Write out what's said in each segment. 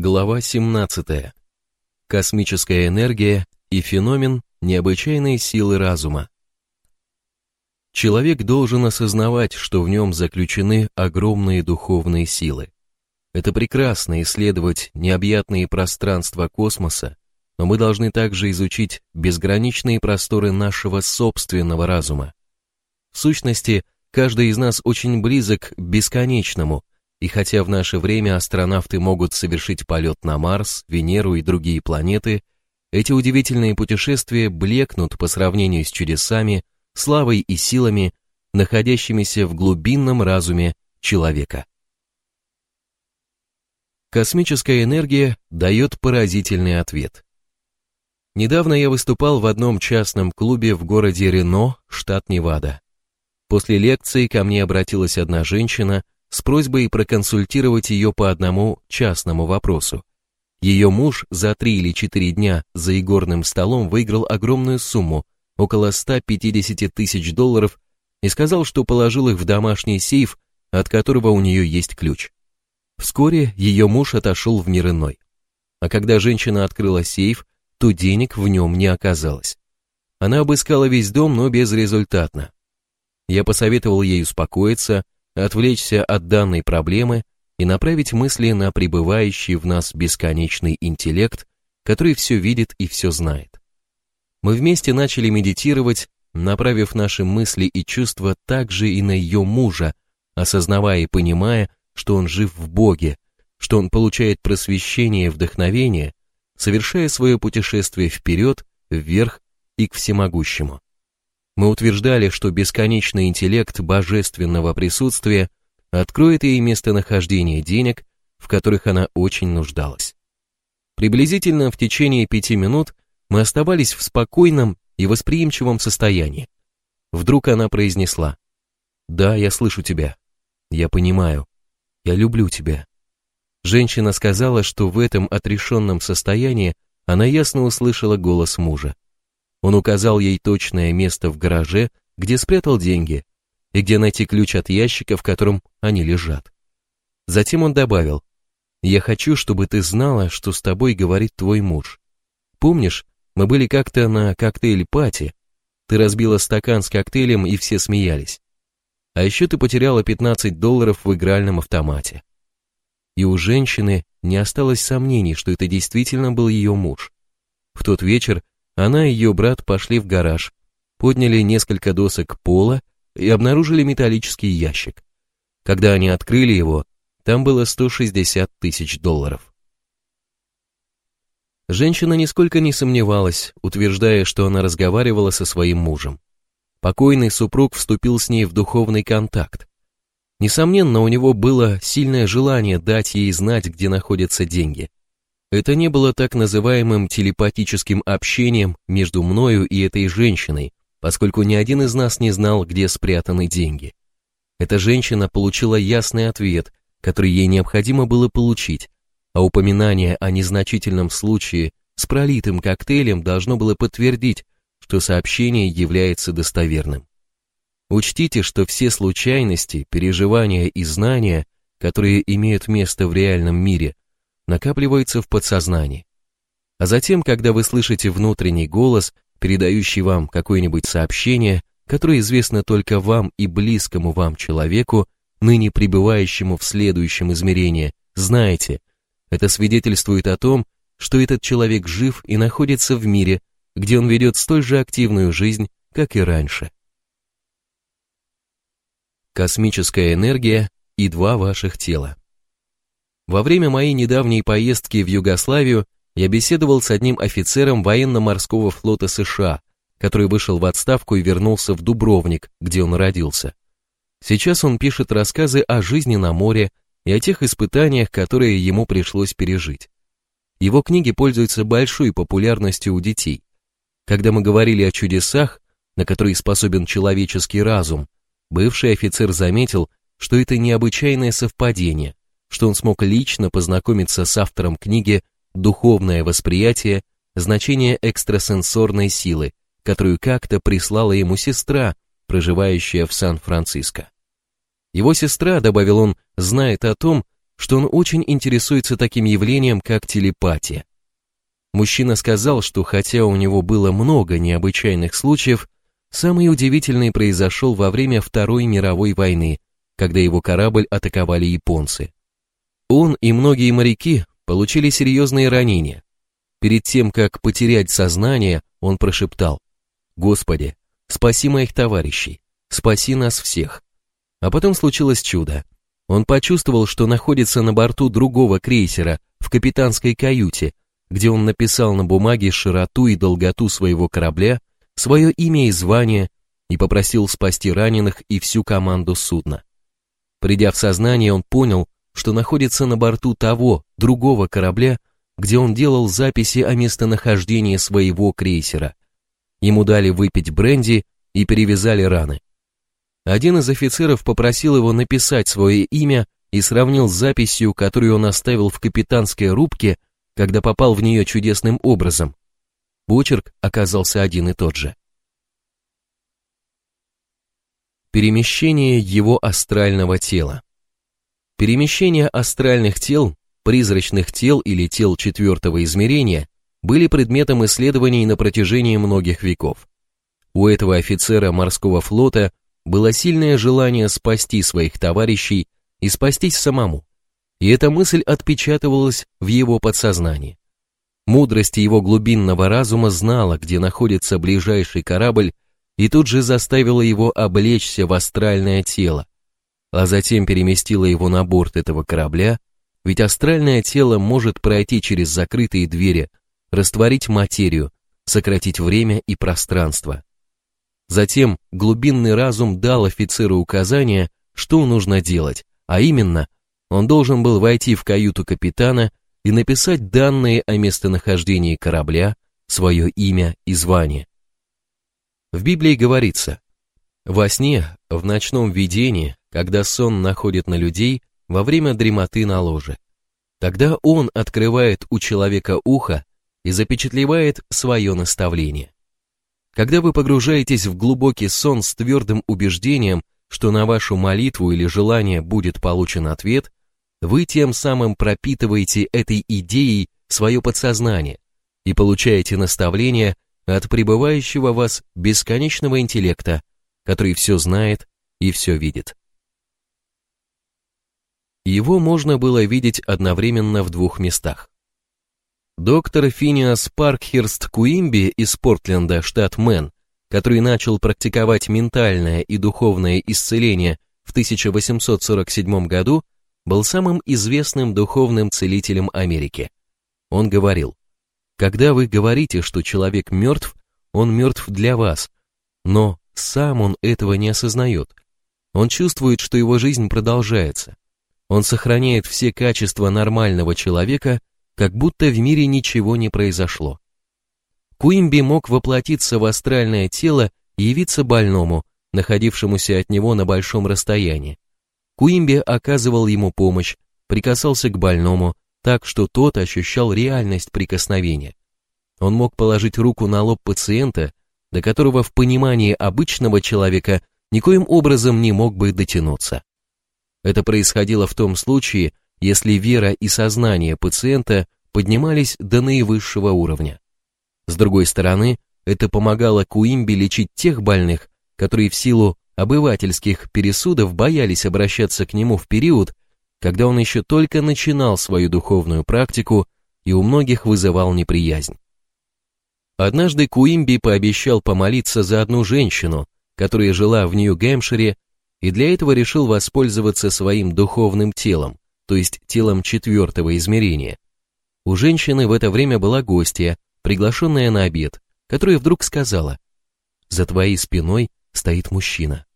Глава 17. Космическая энергия и феномен необычайной силы разума. Человек должен осознавать, что в нем заключены огромные духовные силы. Это прекрасно исследовать необъятные пространства космоса, но мы должны также изучить безграничные просторы нашего собственного разума. В сущности, каждый из нас очень близок к бесконечному, и хотя в наше время астронавты могут совершить полет на Марс, Венеру и другие планеты, эти удивительные путешествия блекнут по сравнению с чудесами, славой и силами, находящимися в глубинном разуме человека. Космическая энергия дает поразительный ответ. Недавно я выступал в одном частном клубе в городе Рено, штат Невада. После лекции ко мне обратилась одна женщина с просьбой проконсультировать ее по одному частному вопросу. Ее муж за три или четыре дня за игорным столом выиграл огромную сумму, около 150 тысяч долларов, и сказал, что положил их в домашний сейф, от которого у нее есть ключ. Вскоре ее муж отошел в мир иной. А когда женщина открыла сейф, то денег в нем не оказалось. Она обыскала весь дом, но безрезультатно. Я посоветовал ей успокоиться, отвлечься от данной проблемы и направить мысли на пребывающий в нас бесконечный интеллект, который все видит и все знает. Мы вместе начали медитировать, направив наши мысли и чувства также и на ее мужа, осознавая и понимая, что он жив в Боге, что он получает просвещение и вдохновение, совершая свое путешествие вперед, вверх и к всемогущему. Мы утверждали, что бесконечный интеллект божественного присутствия откроет ей местонахождение денег, в которых она очень нуждалась. Приблизительно в течение пяти минут мы оставались в спокойном и восприимчивом состоянии. Вдруг она произнесла, «Да, я слышу тебя. Я понимаю. Я люблю тебя. Женщина сказала, что в этом отрешенном состоянии она ясно услышала голос мужа. Он указал ей точное место в гараже, где спрятал деньги, и где найти ключ от ящика, в котором они лежат. Затем он добавил, «Я хочу, чтобы ты знала, что с тобой говорит твой муж. Помнишь, мы были как-то на коктейль-пати, ты разбила стакан с коктейлем, и все смеялись. А еще ты потеряла 15 долларов в игральном автомате и у женщины не осталось сомнений, что это действительно был ее муж. В тот вечер она и ее брат пошли в гараж, подняли несколько досок пола и обнаружили металлический ящик. Когда они открыли его, там было 160 тысяч долларов. Женщина нисколько не сомневалась, утверждая, что она разговаривала со своим мужем. Покойный супруг вступил с ней в духовный контакт. Несомненно, у него было сильное желание дать ей знать, где находятся деньги. Это не было так называемым телепатическим общением между мною и этой женщиной, поскольку ни один из нас не знал, где спрятаны деньги. Эта женщина получила ясный ответ, который ей необходимо было получить, а упоминание о незначительном случае с пролитым коктейлем должно было подтвердить, что сообщение является достоверным. Учтите, что все случайности, переживания и знания, которые имеют место в реальном мире, накапливаются в подсознании. А затем, когда вы слышите внутренний голос, передающий вам какое-нибудь сообщение, которое известно только вам и близкому вам человеку, ныне пребывающему в следующем измерении, знаете, это свидетельствует о том, что этот человек жив и находится в мире, где он ведет столь же активную жизнь, как и раньше космическая энергия и два ваших тела. Во время моей недавней поездки в Югославию я беседовал с одним офицером военно-морского флота США, который вышел в отставку и вернулся в Дубровник, где он родился. Сейчас он пишет рассказы о жизни на море и о тех испытаниях, которые ему пришлось пережить. Его книги пользуются большой популярностью у детей. Когда мы говорили о чудесах, на которые способен человеческий разум, Бывший офицер заметил, что это необычайное совпадение, что он смог лично познакомиться с автором книги «Духовное восприятие. Значение экстрасенсорной силы», которую как-то прислала ему сестра, проживающая в Сан-Франциско. Его сестра, добавил он, знает о том, что он очень интересуется таким явлением, как телепатия. Мужчина сказал, что хотя у него было много необычайных случаев, самый удивительный произошел во время Второй мировой войны, когда его корабль атаковали японцы. Он и многие моряки получили серьезные ранения. Перед тем, как потерять сознание, он прошептал «Господи, спаси моих товарищей, спаси нас всех». А потом случилось чудо. Он почувствовал, что находится на борту другого крейсера, в капитанской каюте, где он написал на бумаге широту и долготу своего корабля, свое имя и звание и попросил спасти раненых и всю команду судна. Придя в сознание, он понял, что находится на борту того, другого корабля, где он делал записи о местонахождении своего крейсера. Ему дали выпить бренди и перевязали раны. Один из офицеров попросил его написать свое имя и сравнил с записью, которую он оставил в капитанской рубке когда попал в нее чудесным образом. Почерк оказался один и тот же. Перемещение его астрального тела. Перемещение астральных тел, призрачных тел или тел четвертого измерения были предметом исследований на протяжении многих веков. У этого офицера морского флота было сильное желание спасти своих товарищей и спастись самому и эта мысль отпечатывалась в его подсознании. Мудрость его глубинного разума знала, где находится ближайший корабль, и тут же заставила его облечься в астральное тело, а затем переместила его на борт этого корабля, ведь астральное тело может пройти через закрытые двери, растворить материю, сократить время и пространство. Затем глубинный разум дал офицеру указания, что нужно делать, а именно – он должен был войти в каюту капитана и написать данные о местонахождении корабля, свое имя и звание. В Библии говорится, во сне, в ночном видении, когда сон находит на людей во время дремоты на ложе. Тогда он открывает у человека ухо и запечатлевает свое наставление. Когда вы погружаетесь в глубокий сон с твердым убеждением, что на вашу молитву или желание будет получен ответ, вы тем самым пропитываете этой идеей свое подсознание и получаете наставление от пребывающего в вас бесконечного интеллекта, который все знает и все видит. Его можно было видеть одновременно в двух местах. Доктор Финиас Паркхерст Куимби из Портленда, штат Мэн, который начал практиковать ментальное и духовное исцеление в 1847 году, был самым известным духовным целителем Америки. Он говорил, когда вы говорите, что человек мертв, он мертв для вас, но сам он этого не осознает. Он чувствует, что его жизнь продолжается. Он сохраняет все качества нормального человека, как будто в мире ничего не произошло. Куимби мог воплотиться в астральное тело и явиться больному, находившемуся от него на большом расстоянии. Куимби оказывал ему помощь, прикасался к больному, так что тот ощущал реальность прикосновения. Он мог положить руку на лоб пациента, до которого в понимании обычного человека никоим образом не мог бы дотянуться. Это происходило в том случае, если вера и сознание пациента поднимались до наивысшего уровня. С другой стороны, это помогало Куимби лечить тех больных, которые в силу обывательских пересудов боялись обращаться к нему в период, когда он еще только начинал свою духовную практику и у многих вызывал неприязнь. Однажды Куимби пообещал помолиться за одну женщину, которая жила в Нью-Гэмпшире, и для этого решил воспользоваться своим духовным телом, то есть телом четвертого измерения. У женщины в это время была гостья, приглашенная на обед, которая вдруг сказала, «За твоей спиной стоит мужчина».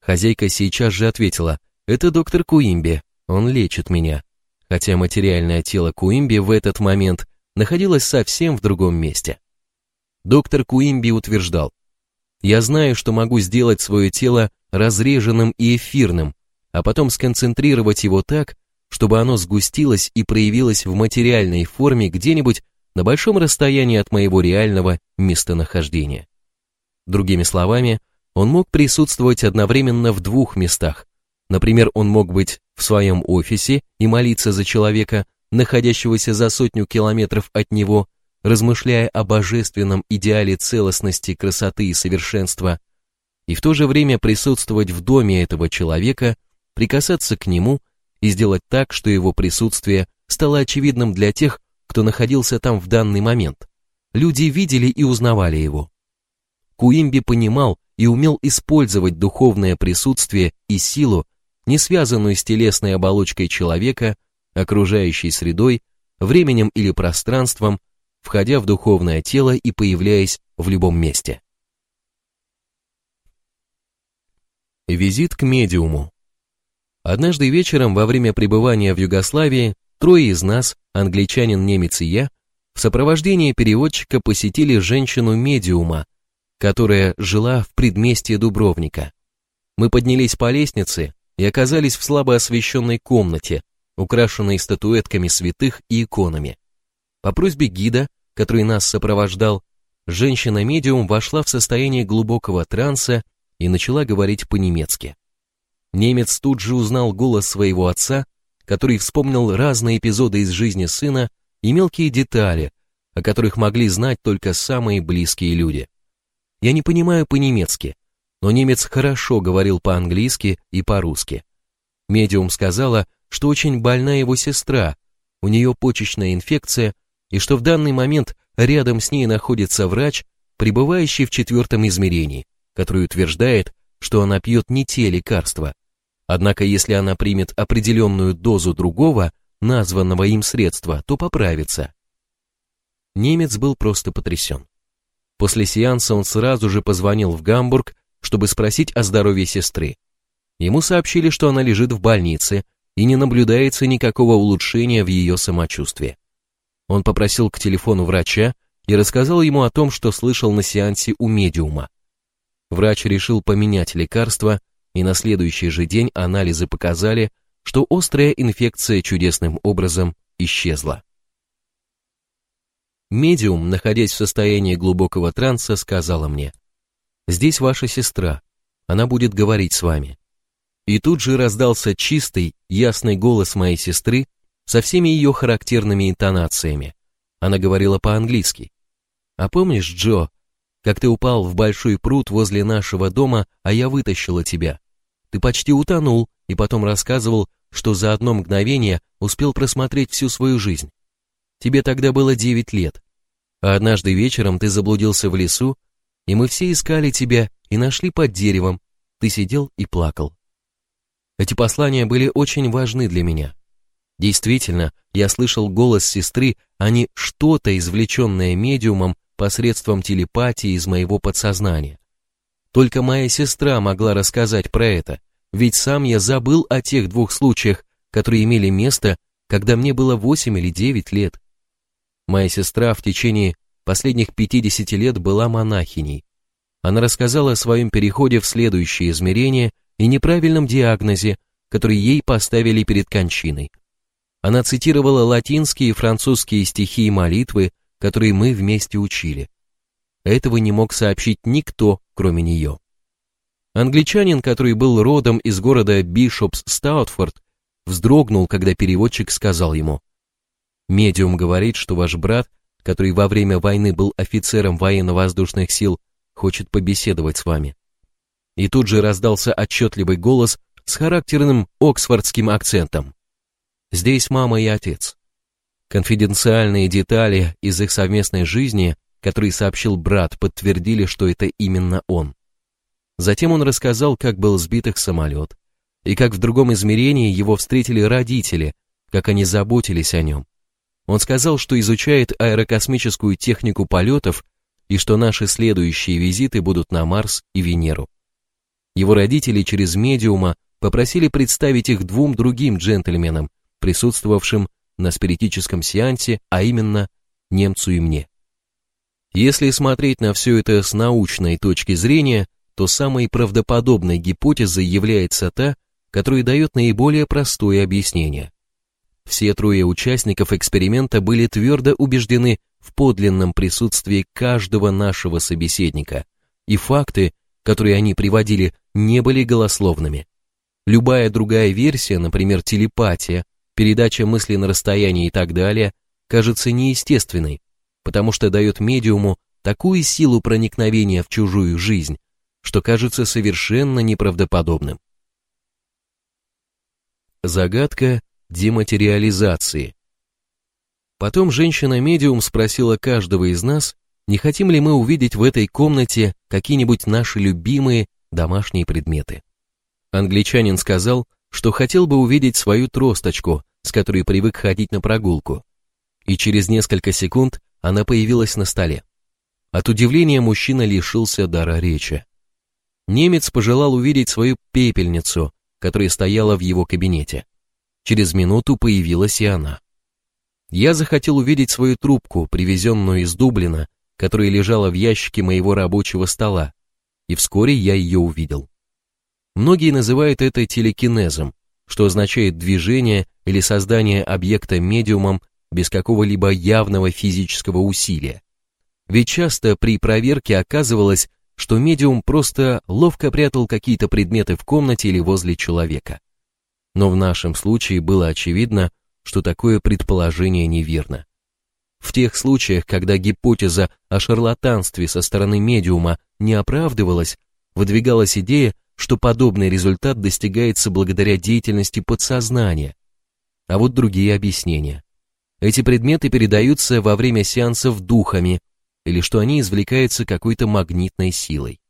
Хозяйка сейчас же ответила, это доктор Куимби, он лечит меня. Хотя материальное тело Куимби в этот момент находилось совсем в другом месте. Доктор Куимби утверждал, я знаю, что могу сделать свое тело разреженным и эфирным, а потом сконцентрировать его так, чтобы оно сгустилось и проявилось в материальной форме где-нибудь на большом расстоянии от моего реального местонахождения. Другими словами, он мог присутствовать одновременно в двух местах, Например, он мог быть в своем офисе и молиться за человека, находящегося за сотню километров от него, размышляя о божественном идеале целостности, красоты и совершенства, и в то же время присутствовать в доме этого человека, прикасаться к нему и сделать так, что его присутствие стало очевидным для тех, кто находился там в данный момент. Люди видели и узнавали его. Куимби понимал и умел использовать духовное присутствие и силу, не связанную с телесной оболочкой человека, окружающей средой, временем или пространством, входя в духовное тело и появляясь в любом месте. Визит к медиуму. Однажды вечером во время пребывания в Югославии трое из нас, англичанин, немец и я, в сопровождении переводчика посетили женщину-медиума, которая жила в предместье Дубровника. Мы поднялись по лестнице и оказались в слабо освещенной комнате, украшенной статуэтками святых и иконами. По просьбе гида, который нас сопровождал, женщина-медиум вошла в состояние глубокого транса и начала говорить по-немецки. Немец тут же узнал голос своего отца, который вспомнил разные эпизоды из жизни сына и мелкие детали, о которых могли знать только самые близкие люди. Я не понимаю по-немецки, но немец хорошо говорил по-английски и по-русски. Медиум сказала, что очень больна его сестра, у нее почечная инфекция, и что в данный момент рядом с ней находится врач, пребывающий в четвертом измерении, который утверждает, что она пьет не те лекарства. Однако если она примет определенную дозу другого, названного им средства, то поправится. Немец был просто потрясен. После сеанса он сразу же позвонил в Гамбург, чтобы спросить о здоровье сестры. Ему сообщили, что она лежит в больнице и не наблюдается никакого улучшения в ее самочувствии. Он попросил к телефону врача и рассказал ему о том, что слышал на сеансе у медиума. Врач решил поменять лекарство, и на следующий же день анализы показали, что острая инфекция чудесным образом исчезла. Медиум, находясь в состоянии глубокого транса, сказала мне, «Здесь ваша сестра, она будет говорить с вами». И тут же раздался чистый, ясный голос моей сестры со всеми ее характерными интонациями. Она говорила по-английски. «А помнишь, Джо, как ты упал в большой пруд возле нашего дома, а я вытащила тебя? Ты почти утонул и потом рассказывал, что за одно мгновение успел просмотреть всю свою жизнь. Тебе тогда было девять лет. А однажды вечером ты заблудился в лесу, и мы все искали тебя и нашли под деревом. Ты сидел и плакал. Эти послания были очень важны для меня. Действительно, я слышал голос сестры, а не что-то, извлеченное медиумом посредством телепатии из моего подсознания. Только моя сестра могла рассказать про это, ведь сам я забыл о тех двух случаях, которые имели место, когда мне было 8 или 9 лет. Моя сестра в течение последних 50 лет была монахиней. Она рассказала о своем переходе в следующее измерение и неправильном диагнозе, который ей поставили перед кончиной. Она цитировала латинские и французские стихи и молитвы, которые мы вместе учили. Этого не мог сообщить никто, кроме нее. Англичанин, который был родом из города Бишопс Стаутфорд, вздрогнул, когда переводчик сказал ему, «Медиум говорит, что ваш брат, который во время войны был офицером военно-воздушных сил, хочет побеседовать с вами». И тут же раздался отчетливый голос с характерным оксфордским акцентом. «Здесь мама и отец». Конфиденциальные детали из их совместной жизни, которые сообщил брат, подтвердили, что это именно он. Затем он рассказал, как был сбит их самолет, и как в другом измерении его встретили родители, как они заботились о нем. Он сказал, что изучает аэрокосмическую технику полетов и что наши следующие визиты будут на Марс и Венеру. Его родители через медиума попросили представить их двум другим джентльменам, присутствовавшим на спиритическом сеансе, а именно немцу и мне. Если смотреть на все это с научной точки зрения, то самой правдоподобной гипотезой является та, которая дает наиболее простое объяснение. Все трое участников эксперимента были твердо убеждены в подлинном присутствии каждого нашего собеседника, и факты, которые они приводили, не были голословными. Любая другая версия, например, телепатия, передача мысли на расстоянии и так далее, кажется неестественной, потому что дает медиуму такую силу проникновения в чужую жизнь, что кажется совершенно неправдоподобным. Загадка дематериализации. Потом женщина-медиум спросила каждого из нас, не хотим ли мы увидеть в этой комнате какие-нибудь наши любимые домашние предметы. Англичанин сказал, что хотел бы увидеть свою тросточку, с которой привык ходить на прогулку. И через несколько секунд она появилась на столе. От удивления мужчина лишился дара речи. Немец пожелал увидеть свою пепельницу, которая стояла в его кабинете. Через минуту появилась и она. Я захотел увидеть свою трубку, привезенную из Дублина, которая лежала в ящике моего рабочего стола, и вскоре я ее увидел. Многие называют это телекинезом, что означает движение или создание объекта медиумом без какого-либо явного физического усилия. Ведь часто при проверке оказывалось, что медиум просто ловко прятал какие-то предметы в комнате или возле человека. Но в нашем случае было очевидно, что такое предположение неверно. В тех случаях, когда гипотеза о шарлатанстве со стороны медиума не оправдывалась, выдвигалась идея, что подобный результат достигается благодаря деятельности подсознания. А вот другие объяснения. Эти предметы передаются во время сеансов духами, или что они извлекаются какой-то магнитной силой.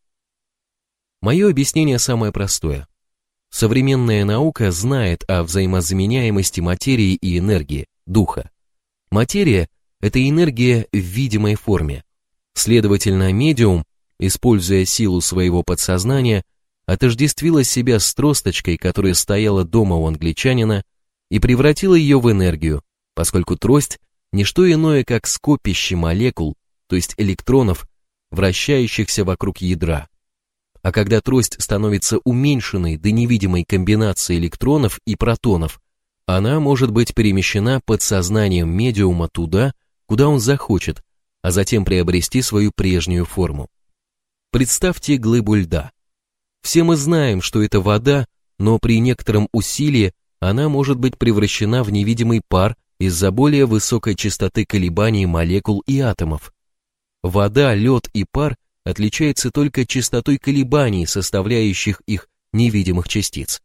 Мое объяснение самое простое. Современная наука знает о взаимозаменяемости материи и энергии, духа. Материя – это энергия в видимой форме. Следовательно, медиум, используя силу своего подсознания, отождествила себя с тросточкой, которая стояла дома у англичанина, и превратила ее в энергию, поскольку трость – не что иное, как скопище молекул, то есть электронов, вращающихся вокруг ядра. А когда трость становится уменьшенной до невидимой комбинации электронов и протонов, она может быть перемещена подсознанием медиума туда, куда он захочет, а затем приобрести свою прежнюю форму. Представьте глыбу льда. Все мы знаем, что это вода, но при некотором усилии она может быть превращена в невидимый пар из-за более высокой частоты колебаний молекул и атомов. Вода, лед и пар отличаются только частотой колебаний, составляющих их невидимых частиц.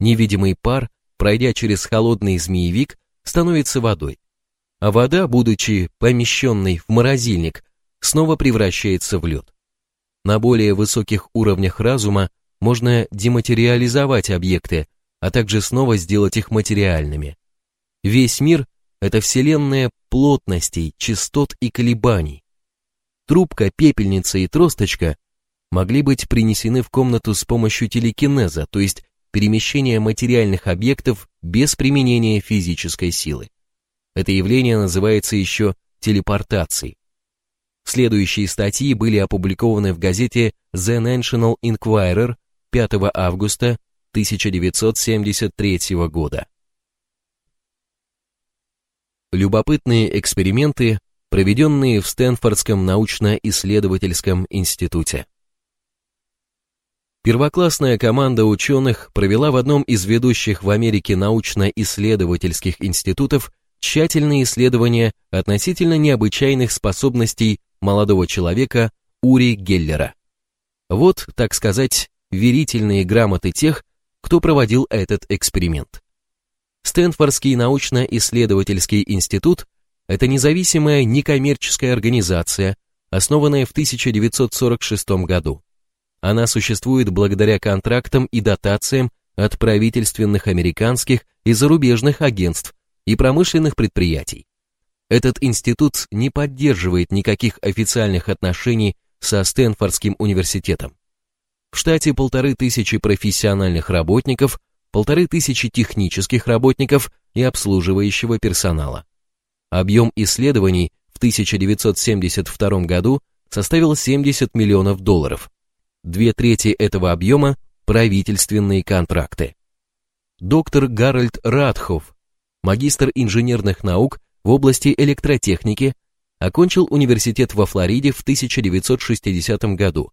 Невидимый пар, пройдя через холодный змеевик, становится водой, а вода, будучи помещенной в морозильник, снова превращается в лед. На более высоких уровнях разума можно дематериализовать объекты, а также снова сделать их материальными. Весь мир – это вселенная плотностей, частот и колебаний. Трубка, пепельница и тросточка могли быть принесены в комнату с помощью телекинеза, то есть перемещения материальных объектов без применения физической силы. Это явление называется еще телепортацией. Следующие статьи были опубликованы в газете The National Enquirer 5 августа 1973 года. Любопытные эксперименты, проведенные в Стэнфордском научно-исследовательском институте. Первоклассная команда ученых провела в одном из ведущих в Америке научно-исследовательских институтов тщательные исследования относительно необычайных способностей молодого человека Ури Геллера. Вот, так сказать, верительные грамоты тех, кто проводил этот эксперимент. Стэнфордский научно-исследовательский институт – это независимая некоммерческая организация, основанная в 1946 году. Она существует благодаря контрактам и дотациям от правительственных американских и зарубежных агентств и промышленных предприятий. Этот институт не поддерживает никаких официальных отношений со Стэнфордским университетом. В штате полторы тысячи профессиональных работников, полторы тысячи технических работников и обслуживающего персонала. Объем исследований в 1972 году составил 70 миллионов долларов. Две трети этого объема – правительственные контракты. Доктор Гарольд Радхоф, магистр инженерных наук в области электротехники, окончил университет во Флориде в 1960 году.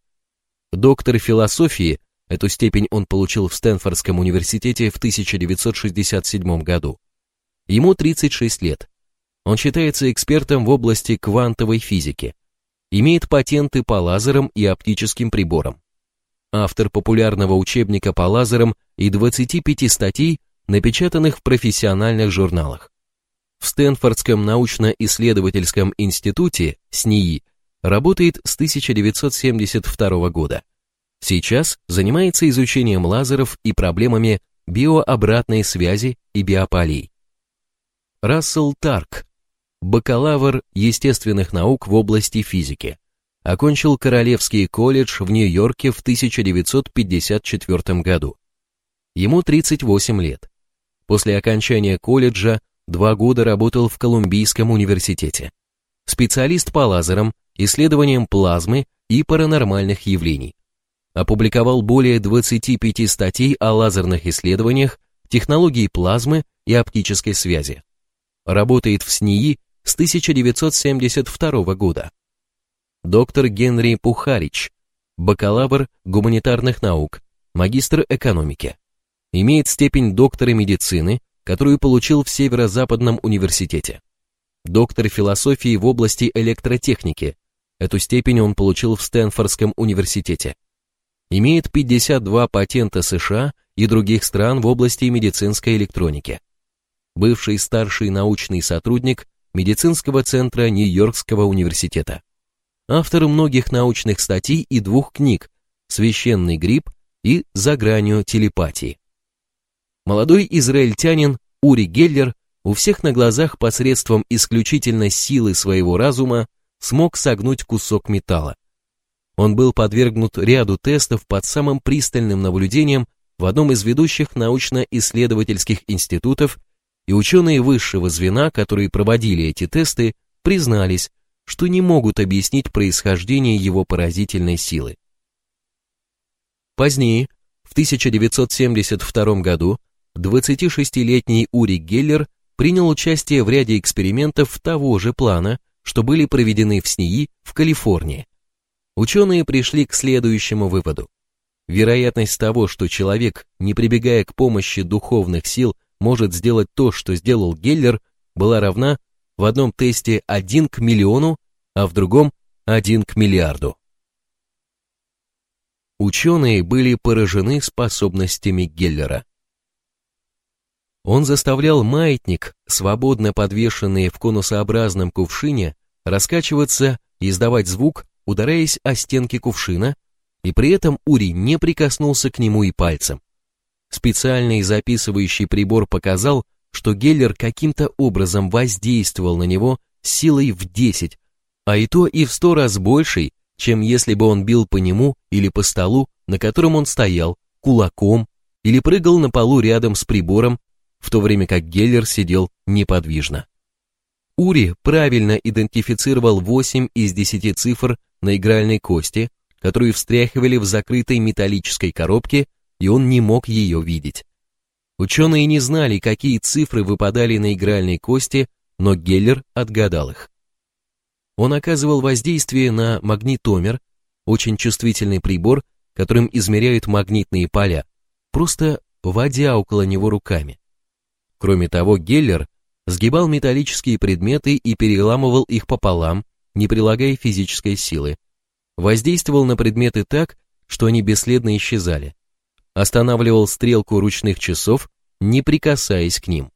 Доктор философии Эту степень он получил в Стэнфордском университете в 1967 году. Ему 36 лет. Он считается экспертом в области квантовой физики. Имеет патенты по лазерам и оптическим приборам. Автор популярного учебника по лазерам и 25 статей, напечатанных в профессиональных журналах. В Стэнфордском научно-исследовательском институте СНИИ работает с 1972 года. Сейчас занимается изучением лазеров и проблемами биообратной связи и биополей. Рассел Тарк, бакалавр естественных наук в области физики, окончил Королевский колледж в Нью-Йорке в 1954 году. Ему 38 лет. После окончания колледжа два года работал в Колумбийском университете. Специалист по лазерам, исследованиям плазмы и паранормальных явлений опубликовал более 25 статей о лазерных исследованиях, технологии плазмы и оптической связи. Работает в СНИИ с 1972 года. Доктор Генри Пухарич, бакалавр гуманитарных наук, магистр экономики. Имеет степень доктора медицины, которую получил в Северо-Западном университете. Доктор философии в области электротехники. Эту степень он получил в Стэнфордском университете имеет 52 патента США и других стран в области медицинской электроники. Бывший старший научный сотрудник медицинского центра Нью-Йоркского университета. Автор многих научных статей и двух книг «Священный гриб» и «За гранью телепатии». Молодой израильтянин Ури Геллер у всех на глазах посредством исключительно силы своего разума смог согнуть кусок металла. Он был подвергнут ряду тестов под самым пристальным наблюдением в одном из ведущих научно-исследовательских институтов, и ученые высшего звена, которые проводили эти тесты, признались, что не могут объяснить происхождение его поразительной силы. Позднее, в 1972 году, 26-летний Ури Геллер принял участие в ряде экспериментов того же плана, что были проведены в СНИИ в Калифорнии. Ученые пришли к следующему выводу. Вероятность того, что человек, не прибегая к помощи духовных сил, может сделать то, что сделал Геллер, была равна в одном тесте 1 к миллиону, а в другом 1 к миллиарду. Ученые были поражены способностями Геллера. Он заставлял маятник, свободно подвешенный в конусообразном кувшине, раскачиваться и издавать звук, ударяясь о стенки кувшина, и при этом Ури не прикоснулся к нему и пальцем. Специальный записывающий прибор показал, что Геллер каким-то образом воздействовал на него силой в 10, а и то и в сто раз большей, чем если бы он бил по нему или по столу, на котором он стоял, кулаком, или прыгал на полу рядом с прибором, в то время как Геллер сидел неподвижно. Ури правильно идентифицировал 8 из 10 цифр на игральной кости, которую встряхивали в закрытой металлической коробке, и он не мог ее видеть. Ученые не знали, какие цифры выпадали на игральной кости, но Геллер отгадал их. Он оказывал воздействие на магнитомер, очень чувствительный прибор, которым измеряют магнитные поля, просто водя около него руками. Кроме того, Геллер сгибал металлические предметы и переламывал их пополам, не прилагая физической силы, воздействовал на предметы так, что они бесследно исчезали, останавливал стрелку ручных часов, не прикасаясь к ним.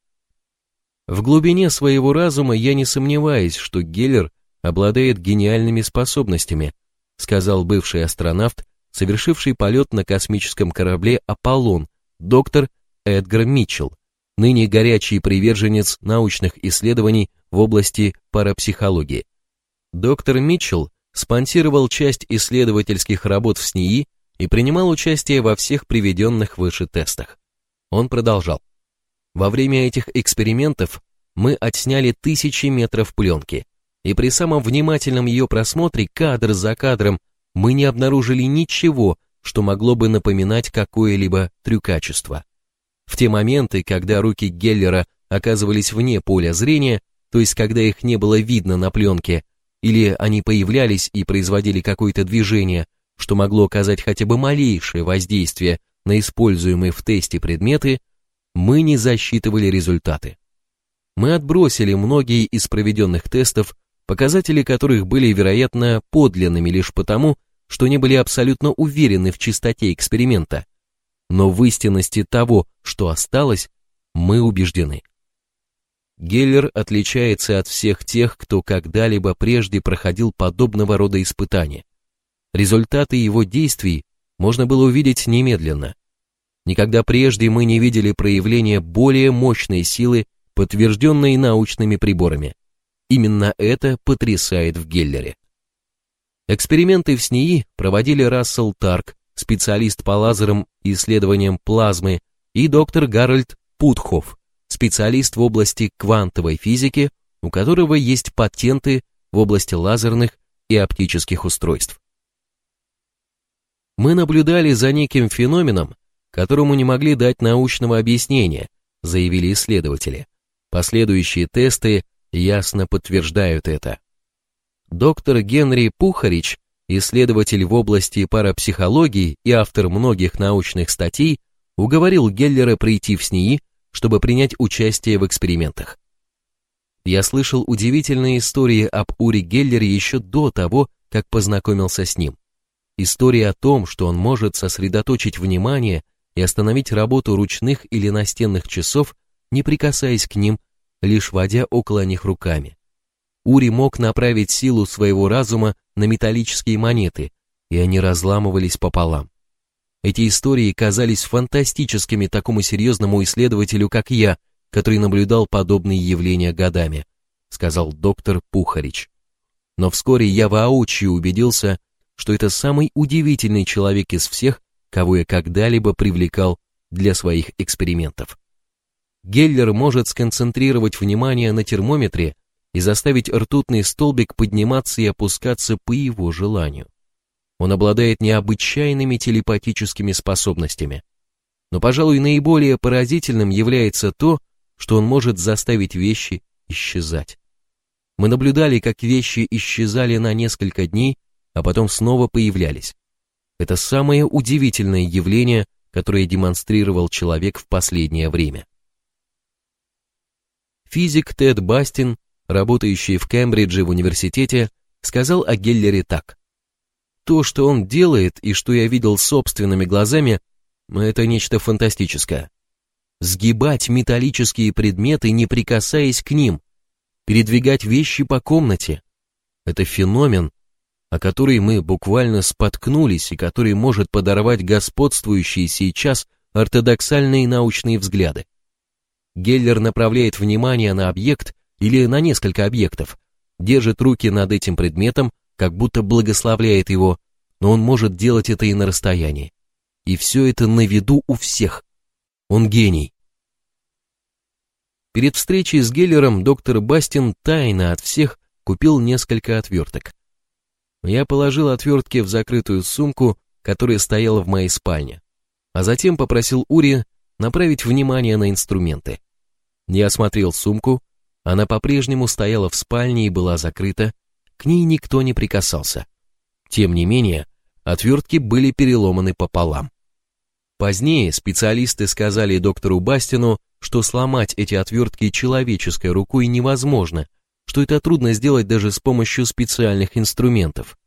В глубине своего разума я не сомневаюсь, что Геллер обладает гениальными способностями, сказал бывший астронавт, совершивший полет на космическом корабле «Аполлон», доктор Эдгар Митчелл, ныне горячий приверженец научных исследований в области парапсихологии. Доктор Митчелл спонсировал часть исследовательских работ в СНИИ и принимал участие во всех приведенных выше тестах. Он продолжал. Во время этих экспериментов мы отсняли тысячи метров пленки, и при самом внимательном ее просмотре кадр за кадром мы не обнаружили ничего, что могло бы напоминать какое-либо трюкачество. В те моменты, когда руки Геллера оказывались вне поля зрения, то есть когда их не было видно на пленке, или они появлялись и производили какое-то движение, что могло оказать хотя бы малейшее воздействие на используемые в тесте предметы, мы не засчитывали результаты. Мы отбросили многие из проведенных тестов, показатели которых были, вероятно, подлинными лишь потому, что не были абсолютно уверены в чистоте эксперимента. Но в истинности того, что осталось, мы убеждены. Геллер отличается от всех тех, кто когда-либо прежде проходил подобного рода испытания. Результаты его действий можно было увидеть немедленно. Никогда прежде мы не видели проявления более мощной силы, подтвержденной научными приборами. Именно это потрясает в Геллере. Эксперименты в СНИИ проводили Рассел Тарк, специалист по лазерам и исследованиям плазмы, и доктор Гарольд Путхоф, специалист в области квантовой физики, у которого есть патенты в области лазерных и оптических устройств. Мы наблюдали за неким феноменом, которому не могли дать научного объяснения, заявили исследователи. Последующие тесты ясно подтверждают это. Доктор Генри Пухарич, исследователь в области парапсихологии и автор многих научных статей, уговорил Геллера прийти в СНИИ, чтобы принять участие в экспериментах. Я слышал удивительные истории об Ури Геллере еще до того, как познакомился с ним. Истории о том, что он может сосредоточить внимание и остановить работу ручных или настенных часов, не прикасаясь к ним, лишь водя около них руками. Ури мог направить силу своего разума на металлические монеты, и они разламывались пополам. Эти истории казались фантастическими такому серьезному исследователю, как я, который наблюдал подобные явления годами, сказал доктор Пухарич. Но вскоре я воочию убедился, что это самый удивительный человек из всех, кого я когда-либо привлекал для своих экспериментов. Геллер может сконцентрировать внимание на термометре и заставить ртутный столбик подниматься и опускаться по его желанию. Он обладает необычайными телепатическими способностями. Но, пожалуй, наиболее поразительным является то, что он может заставить вещи исчезать. Мы наблюдали, как вещи исчезали на несколько дней, а потом снова появлялись. Это самое удивительное явление, которое демонстрировал человек в последнее время. Физик Тед Бастин, работающий в Кембридже в университете, сказал о Геллере так. То, что он делает и что я видел собственными глазами, это нечто фантастическое. Сгибать металлические предметы, не прикасаясь к ним, передвигать вещи по комнате. Это феномен, о которой мы буквально споткнулись и который может подорвать господствующие сейчас ортодоксальные научные взгляды. Геллер направляет внимание на объект или на несколько объектов, держит руки над этим предметом, как будто благословляет его, но он может делать это и на расстоянии. И все это на виду у всех. Он гений. Перед встречей с Геллером доктор Бастин тайно от всех купил несколько отверток. Я положил отвертки в закрытую сумку, которая стояла в моей спальне, а затем попросил Ури направить внимание на инструменты. Я осмотрел сумку, она по-прежнему стояла в спальне и была закрыта, к ней никто не прикасался. Тем не менее, отвертки были переломаны пополам. Позднее специалисты сказали доктору Бастину, что сломать эти отвертки человеческой рукой невозможно, что это трудно сделать даже с помощью специальных инструментов.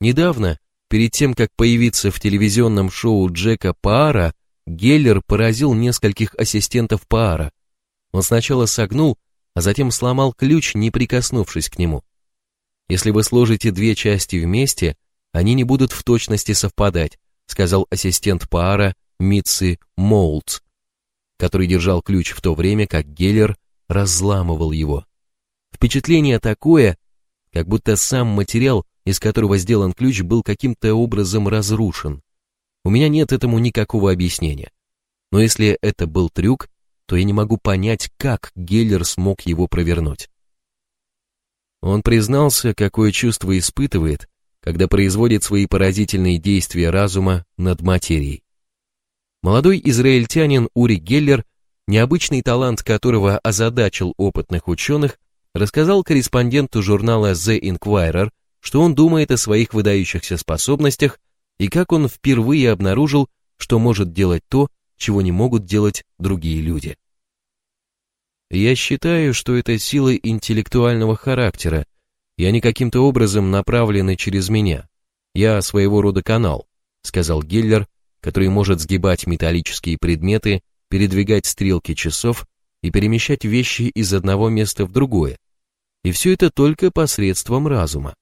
Недавно, перед тем, как появиться в телевизионном шоу Джека Паара, Геллер поразил нескольких ассистентов Паара. Он сначала согнул, а затем сломал ключ, не прикоснувшись к нему. Если вы сложите две части вместе, они не будут в точности совпадать, сказал ассистент Паара Митси Моултс, который держал ключ в то время, как Геллер разламывал его. Впечатление такое, как будто сам материал, из которого сделан ключ, был каким-то образом разрушен. У меня нет этому никакого объяснения. Но если это был трюк, то я не могу понять, как Геллер смог его провернуть. Он признался, какое чувство испытывает, когда производит свои поразительные действия разума над материей. Молодой израильтянин Ури Геллер, необычный талант которого озадачил опытных ученых, рассказал корреспонденту журнала The Inquirer, что он думает о своих выдающихся способностях и как он впервые обнаружил, что может делать то, чего не могут делать другие люди. Я считаю, что это силы интеллектуального характера, и они каким-то образом направлены через меня. Я своего рода канал, сказал Геллер, который может сгибать металлические предметы, передвигать стрелки часов и перемещать вещи из одного места в другое. И все это только посредством разума.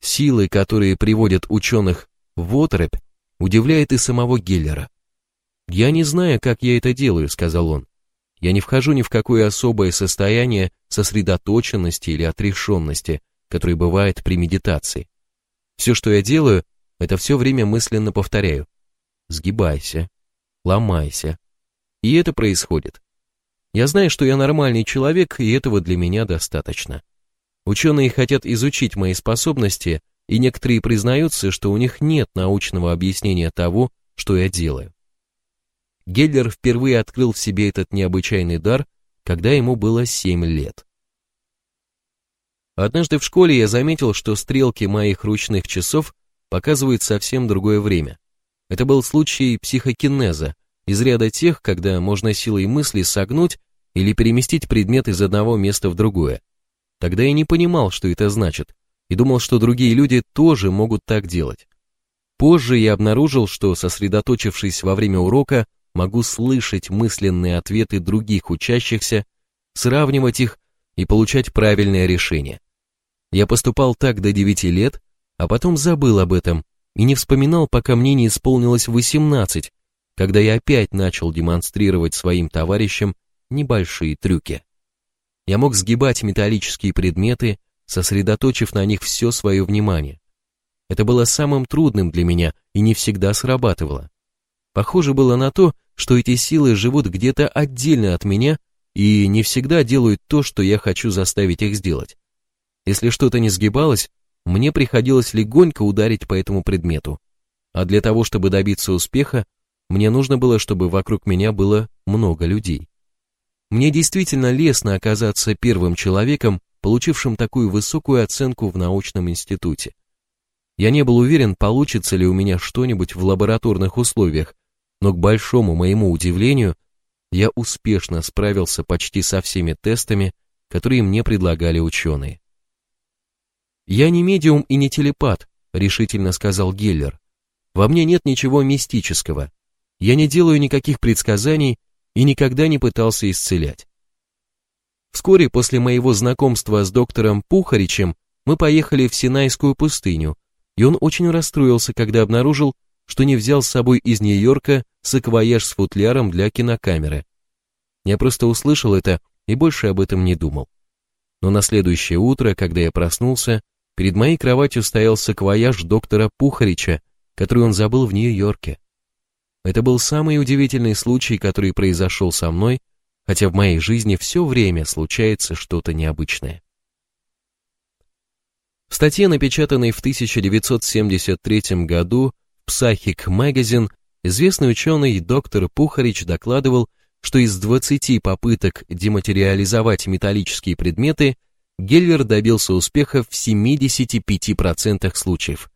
Силы, которые приводят ученых в отрыбь, удивляет и самого Геллера. «Я не знаю, как я это делаю», — сказал он. «Я не вхожу ни в какое особое состояние сосредоточенности или отрешенности, которое бывает при медитации. Все, что я делаю, это все время мысленно повторяю. Сгибайся, ломайся. И это происходит. Я знаю, что я нормальный человек, и этого для меня достаточно. Ученые хотят изучить мои способности, и некоторые признаются, что у них нет научного объяснения того, что я делаю. Геллер впервые открыл в себе этот необычайный дар, когда ему было 7 лет. Однажды в школе я заметил, что стрелки моих ручных часов показывают совсем другое время. Это был случай психокинеза, из ряда тех, когда можно силой мысли согнуть или переместить предмет из одного места в другое. Тогда я не понимал, что это значит, и думал, что другие люди тоже могут так делать. Позже я обнаружил, что, сосредоточившись во время урока, могу слышать мысленные ответы других учащихся, сравнивать их и получать правильное решение. Я поступал так до 9 лет, а потом забыл об этом и не вспоминал, пока мне не исполнилось 18, когда я опять начал демонстрировать своим товарищам небольшие трюки. Я мог сгибать металлические предметы, сосредоточив на них все свое внимание. Это было самым трудным для меня и не всегда срабатывало. Похоже было на то, что эти силы живут где-то отдельно от меня и не всегда делают то, что я хочу заставить их сделать. Если что-то не сгибалось, мне приходилось легонько ударить по этому предмету. А для того, чтобы добиться успеха, мне нужно было, чтобы вокруг меня было много людей. Мне действительно лестно оказаться первым человеком, получившим такую высокую оценку в научном институте. Я не был уверен, получится ли у меня что-нибудь в лабораторных условиях, но к большому моему удивлению, я успешно справился почти со всеми тестами, которые мне предлагали ученые. «Я не медиум и не телепат», — решительно сказал Геллер. «Во мне нет ничего мистического. Я не делаю никаких предсказаний и никогда не пытался исцелять. Вскоре после моего знакомства с доктором Пухаричем мы поехали в Синайскую пустыню, и он очень расстроился, когда обнаружил, что не взял с собой из Нью-Йорка саквояж с футляром для кинокамеры. Я просто услышал это и больше об этом не думал. Но на следующее утро, когда я проснулся, перед моей кроватью стоял саквояж доктора Пухарича, который он забыл в Нью-Йорке. Это был самый удивительный случай, который произошел со мной, хотя в моей жизни все время случается что-то необычное. В статье, напечатанной в 1973 году Psychic Magazine, известный ученый доктор Пухарич докладывал, что из 20 попыток дематериализовать металлические предметы Геллер добился успеха в 75% случаев,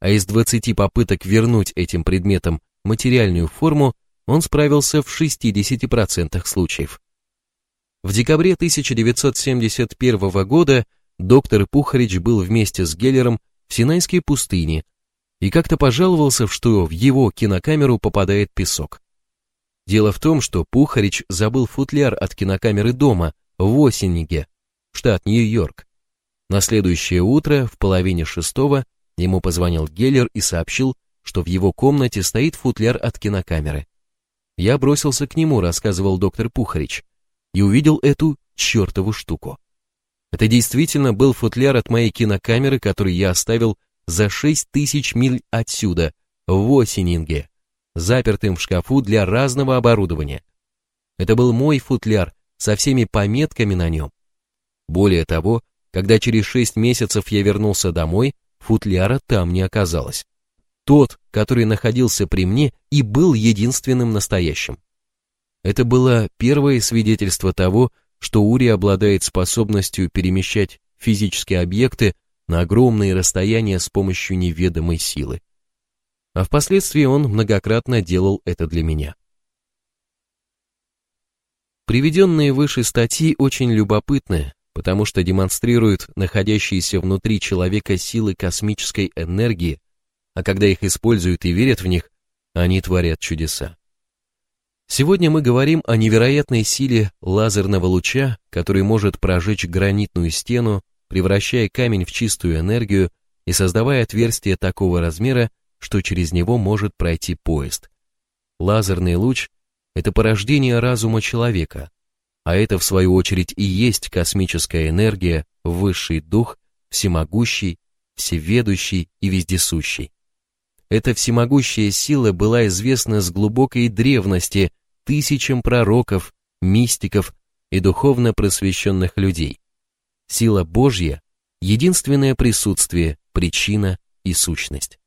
а из 20 попыток вернуть этим предметам материальную форму он справился в 60% случаев. В декабре 1971 года доктор Пухарич был вместе с Геллером в Синайской пустыне и как-то пожаловался, что в его кинокамеру попадает песок. Дело в том, что Пухарич забыл футляр от кинокамеры дома в Осенниге, штат Нью-Йорк. На следующее утро в половине шестого ему позвонил Геллер и сообщил, что в его комнате стоит футляр от кинокамеры. Я бросился к нему, рассказывал доктор Пухарич, и увидел эту чертову штуку. Это действительно был футляр от моей кинокамеры, который я оставил за шесть тысяч миль отсюда, в Осенинге, запертым в шкафу для разного оборудования. Это был мой футляр со всеми пометками на нем. Более того, когда через шесть месяцев я вернулся домой, футляра там не оказалось. Тот, который находился при мне и был единственным настоящим. Это было первое свидетельство того, что Ури обладает способностью перемещать физические объекты, на огромные расстояния с помощью неведомой силы. А впоследствии он многократно делал это для меня. Приведенные выше статьи очень любопытны, потому что демонстрируют находящиеся внутри человека силы космической энергии, а когда их используют и верят в них, они творят чудеса. Сегодня мы говорим о невероятной силе лазерного луча, который может прожечь гранитную стену, превращая камень в чистую энергию и создавая отверстие такого размера, что через него может пройти поезд. Лазерный луч – это порождение разума человека, а это в свою очередь и есть космическая энергия, высший дух, всемогущий, всеведущий и вездесущий. Эта всемогущая сила была известна с глубокой древности тысячам пророков, мистиков и духовно просвещенных людей. Сила Божья – единственное присутствие, причина и сущность.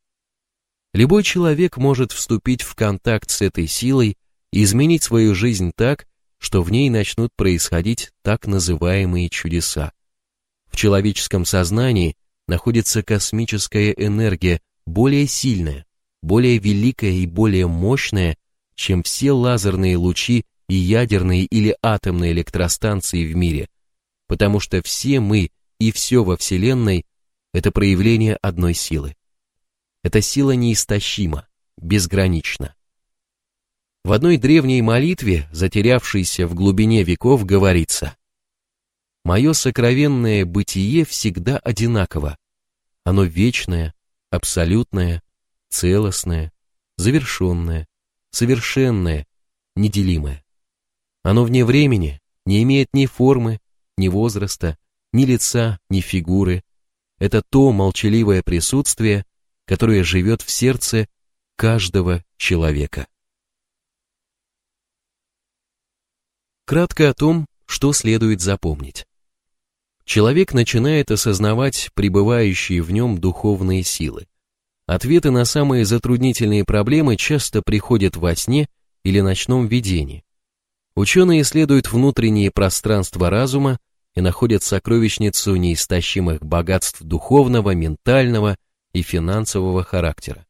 Любой человек может вступить в контакт с этой силой и изменить свою жизнь так, что в ней начнут происходить так называемые чудеса. В человеческом сознании находится космическая энергия, более сильная, более великая и более мощная, чем все лазерные лучи и ядерные или атомные электростанции в мире, потому что все мы и все во Вселенной – это проявление одной силы. Эта сила неистощима, безгранична. В одной древней молитве, затерявшейся в глубине веков, говорится «Мое сокровенное бытие всегда одинаково. Оно вечное, абсолютное, целостное, завершенное, совершенное, неделимое. Оно вне времени, не имеет ни формы, ни возраста, ни лица, ни фигуры. Это то молчаливое присутствие, которое живет в сердце каждого человека. Кратко о том, что следует запомнить. Человек начинает осознавать пребывающие в нем духовные силы. Ответы на самые затруднительные проблемы часто приходят во сне или ночном видении. Ученые исследуют внутренние пространства разума и находят сокровищницу неистощимых богатств духовного, ментального и финансового характера.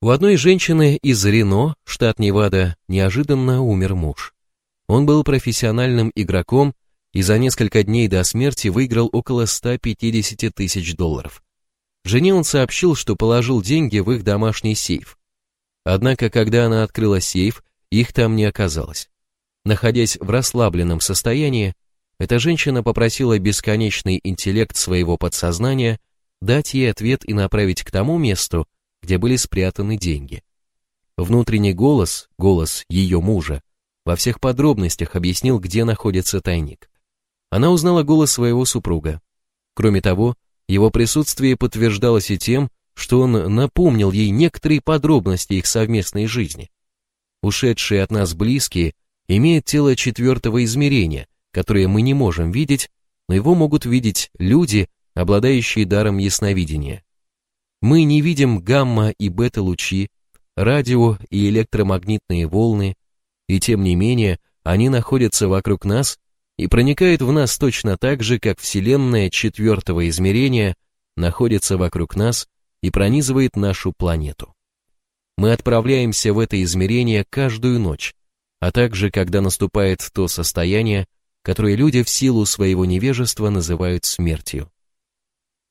У одной женщины из Рено, штат Невада, неожиданно умер муж. Он был профессиональным игроком и за несколько дней до смерти выиграл около 150 тысяч долларов. Жене он сообщил, что положил деньги в их домашний сейф. Однако, когда она открыла сейф, их там не оказалось. Находясь в расслабленном состоянии, эта женщина попросила бесконечный интеллект своего подсознания дать ей ответ и направить к тому месту, где были спрятаны деньги. Внутренний голос, голос ее мужа, во всех подробностях объяснил, где находится тайник. Она узнала голос своего супруга. Кроме того, его присутствие подтверждалось и тем, что он напомнил ей некоторые подробности их совместной жизни. Ушедшие от нас близкие имеют тело четвертого измерения, которое мы не можем видеть, но его могут видеть люди, обладающие даром ясновидения. Мы не видим гамма и бета-лучи, радио и электромагнитные волны, и тем не менее они находятся вокруг нас и проникают в нас точно так же, как Вселенная четвертого измерения находится вокруг нас и пронизывает нашу планету. Мы отправляемся в это измерение каждую ночь, а также когда наступает то состояние, которое люди в силу своего невежества называют смертью.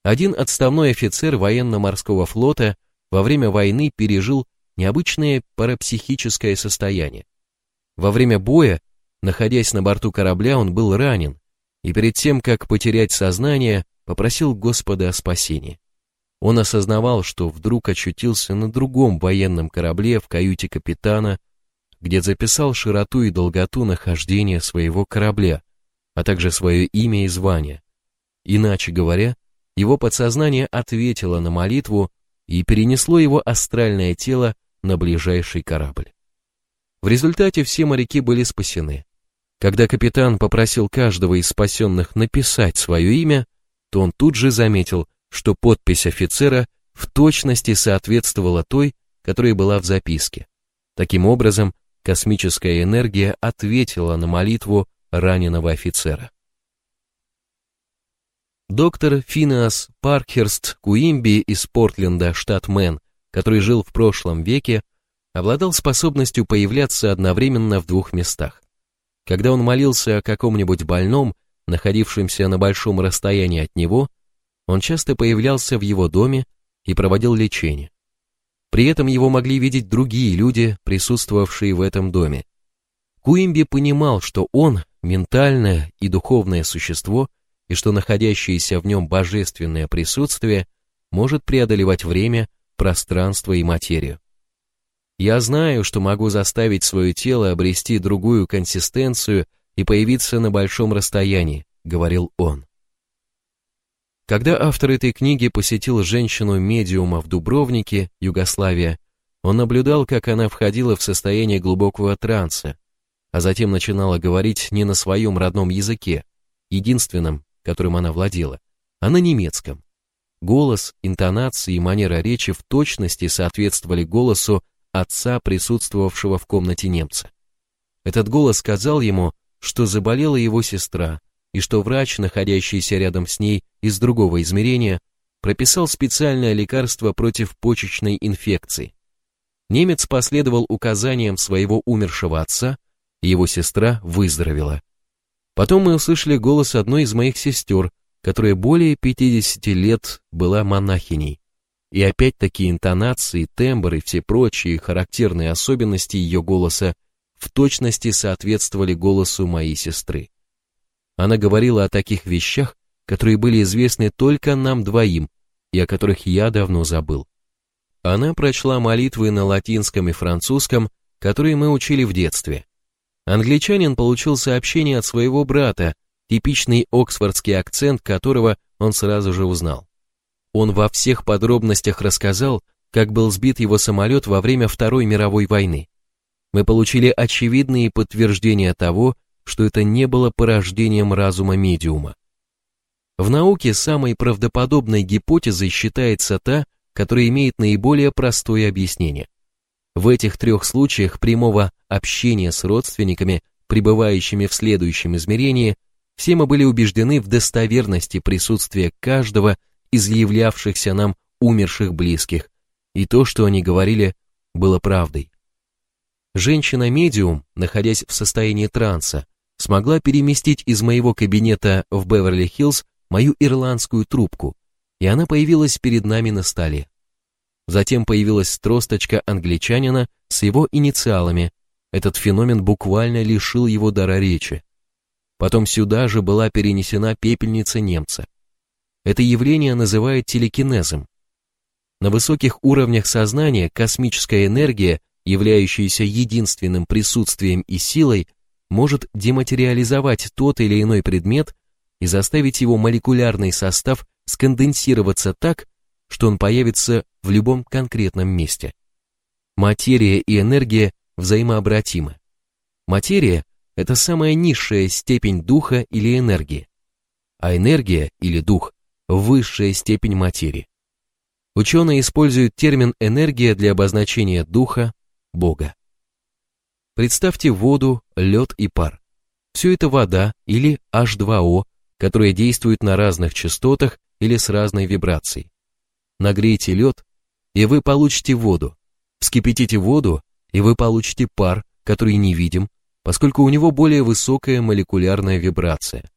Один отставной офицер военно-морского флота во время войны пережил необычное парапсихическое состояние. Во время боя, находясь на борту корабля, он был ранен, и перед тем, как потерять сознание, попросил Господа о спасении. Он осознавал, что вдруг очутился на другом военном корабле в каюте капитана, где записал широту и долготу нахождения своего корабля, а также свое имя и звание. Иначе говоря, его подсознание ответило на молитву и перенесло его астральное тело на ближайший корабль. В результате все моряки были спасены. Когда капитан попросил каждого из спасенных написать свое имя, то он тут же заметил, что подпись офицера в точности соответствовала той, которая была в записке. Таким образом, космическая энергия ответила на молитву раненого офицера. Доктор Финеас Паркхерст Куимби из Портленда, штат Мэн, который жил в прошлом веке, обладал способностью появляться одновременно в двух местах. Когда он молился о каком-нибудь больном, находившемся на большом расстоянии от него, он часто появлялся в его доме и проводил лечение. При этом его могли видеть другие люди, присутствовавшие в этом доме. Куимби понимал, что он – ментальное и духовное существо, и что находящееся в нем божественное присутствие может преодолевать время, пространство и материю. Я знаю, что могу заставить свое тело обрести другую консистенцию и появиться на большом расстоянии, говорил он. Когда автор этой книги посетил женщину-медиума в Дубровнике, Югославия, он наблюдал, как она входила в состояние глубокого транса, а затем начинала говорить не на своем родном языке, единственном, которым она владела, а на немецком. Голос, интонации и манера речи в точности соответствовали голосу отца, присутствовавшего в комнате немца. Этот голос сказал ему, что заболела его сестра, и что врач, находящийся рядом с ней из другого измерения, прописал специальное лекарство против почечной инфекции. Немец последовал указаниям своего умершего отца, и его сестра выздоровела. Потом мы услышали голос одной из моих сестер, которая более 50 лет была монахиней. И опять-таки интонации, тембр и все прочие характерные особенности ее голоса в точности соответствовали голосу моей сестры. Она говорила о таких вещах, которые были известны только нам двоим и о которых я давно забыл. Она прочла молитвы на латинском и французском, которые мы учили в детстве. Англичанин получил сообщение от своего брата, типичный оксфордский акцент которого он сразу же узнал. Он во всех подробностях рассказал, как был сбит его самолет во время Второй мировой войны. Мы получили очевидные подтверждения того, что это не было порождением разума медиума. В науке самой правдоподобной гипотезой считается та, которая имеет наиболее простое объяснение. В этих трех случаях прямого общения с родственниками, пребывающими в следующем измерении, все мы были убеждены в достоверности присутствия каждого из являвшихся нам умерших близких, и то, что они говорили, было правдой. Женщина-медиум, находясь в состоянии транса, смогла переместить из моего кабинета в Беверли-Хиллз мою ирландскую трубку, и она появилась перед нами на столе. Затем появилась тросточка англичанина с его инициалами. Этот феномен буквально лишил его дара речи. Потом сюда же была перенесена пепельница немца. Это явление называют телекинезом. На высоких уровнях сознания космическая энергия, являющаяся единственным присутствием и силой, может дематериализовать тот или иной предмет и заставить его молекулярный состав сконденсироваться так, что он появится в любом конкретном месте. Материя и энергия взаимообратимы. Материя – это самая низшая степень духа или энергии, а энергия или дух высшая степень материи. Ученые используют термин «энергия» для обозначения духа, Бога. Представьте воду, лед и пар. Все это вода или H2O, которая действует на разных частотах или с разной вибрацией. Нагрейте лед, и вы получите воду. Вскипятите воду, и вы получите пар, который не видим, поскольку у него более высокая молекулярная вибрация.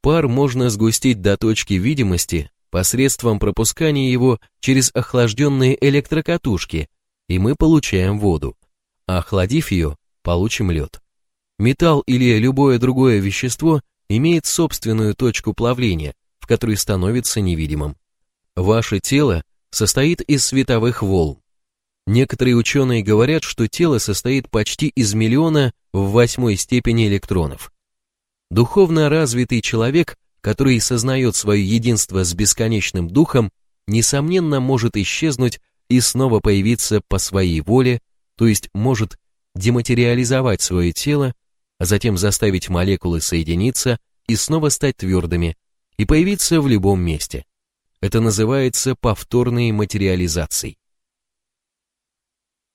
Пар можно сгустить до точки видимости посредством пропускания его через охлажденные электрокатушки, и мы получаем воду. А охладив ее, получим лед. Металл или любое другое вещество имеет собственную точку плавления, в которой становится невидимым. Ваше тело состоит из световых волн. Некоторые ученые говорят, что тело состоит почти из миллиона в восьмой степени электронов. Духовно развитый человек, который сознает свое единство с бесконечным духом, несомненно может исчезнуть и снова появиться по своей воле, то есть может дематериализовать свое тело, а затем заставить молекулы соединиться и снова стать твердыми, и появиться в любом месте. Это называется повторной материализацией.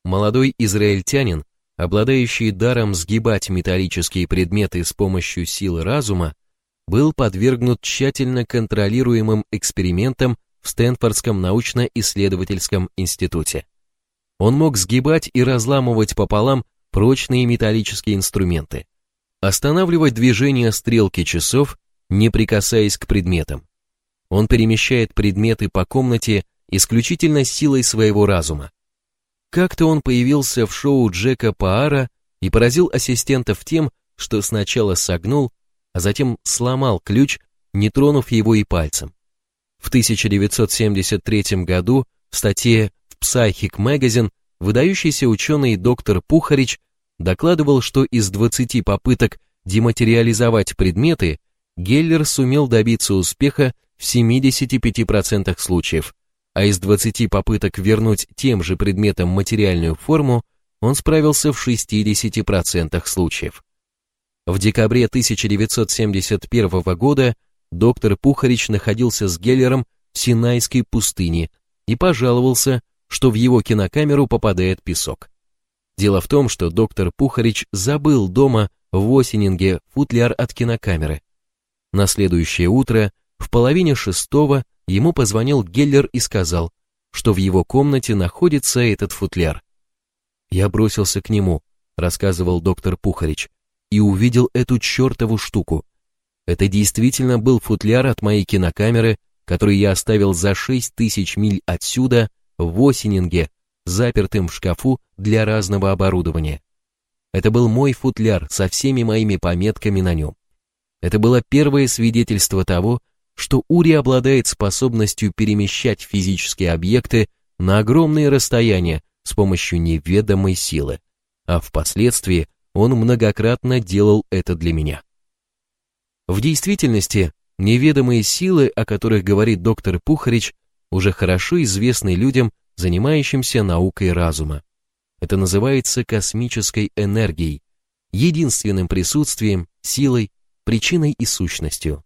Молодой израильтянин обладающий даром сгибать металлические предметы с помощью силы разума, был подвергнут тщательно контролируемым экспериментам в Стэнфордском научно-исследовательском институте. Он мог сгибать и разламывать пополам прочные металлические инструменты, останавливать движение стрелки часов, не прикасаясь к предметам. Он перемещает предметы по комнате исключительно силой своего разума. Как-то он появился в шоу Джека Паара и поразил ассистентов тем, что сначала согнул, а затем сломал ключ, не тронув его и пальцем. В 1973 году в статье в Psychic Magazine выдающийся ученый доктор Пухарич докладывал, что из 20 попыток дематериализовать предметы Геллер сумел добиться успеха в 75% случаев, а из 20 попыток вернуть тем же предметам материальную форму он справился в 60% случаев. В декабре 1971 года доктор Пухарич находился с Геллером в Синайской пустыне и пожаловался, что в его кинокамеру попадает песок. Дело в том, что доктор Пухарич забыл дома в Осенинге футляр от кинокамеры. На следующее утро, в половине шестого, ему позвонил Геллер и сказал, что в его комнате находится этот футляр. Я бросился к нему, рассказывал доктор Пухарич, и увидел эту чертову штуку. Это действительно был футляр от моей кинокамеры, который я оставил за шесть тысяч миль отсюда, в Осенинге, запертым в шкафу для разного оборудования. Это был мой футляр со всеми моими пометками на нем. Это было первое свидетельство того, что Ури обладает способностью перемещать физические объекты на огромные расстояния с помощью неведомой силы, а впоследствии он многократно делал это для меня. В действительности, неведомые силы, о которых говорит доктор Пухарич, уже хорошо известны людям, занимающимся наукой разума. Это называется космической энергией, единственным присутствием, силой, причиной и сущностью.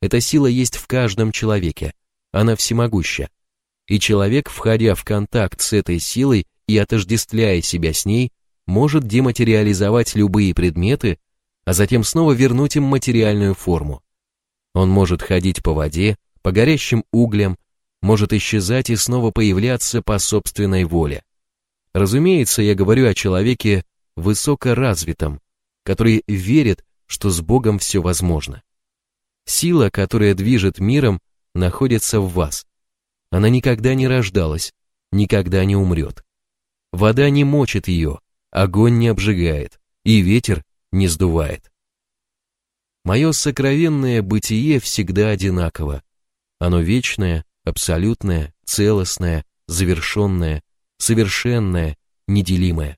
Эта сила есть в каждом человеке, она всемогуща. И человек, входя в контакт с этой силой и отождествляя себя с ней, может дематериализовать любые предметы, а затем снова вернуть им материальную форму. Он может ходить по воде, по горящим углям, может исчезать и снова появляться по собственной воле. Разумеется, я говорю о человеке высокоразвитом, который верит, что с Богом все возможно. Сила, которая движет миром, находится в вас. Она никогда не рождалась, никогда не умрет. Вода не мочит ее, огонь не обжигает, и ветер не сдувает. Мое сокровенное бытие всегда одинаково. Оно вечное, абсолютное, целостное, завершенное, совершенное, неделимое.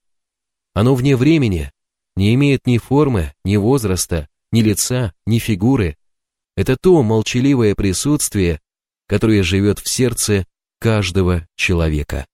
Оно вне времени, не имеет ни формы, ни возраста, ни лица, ни фигуры. Это то молчаливое присутствие, которое живет в сердце каждого человека.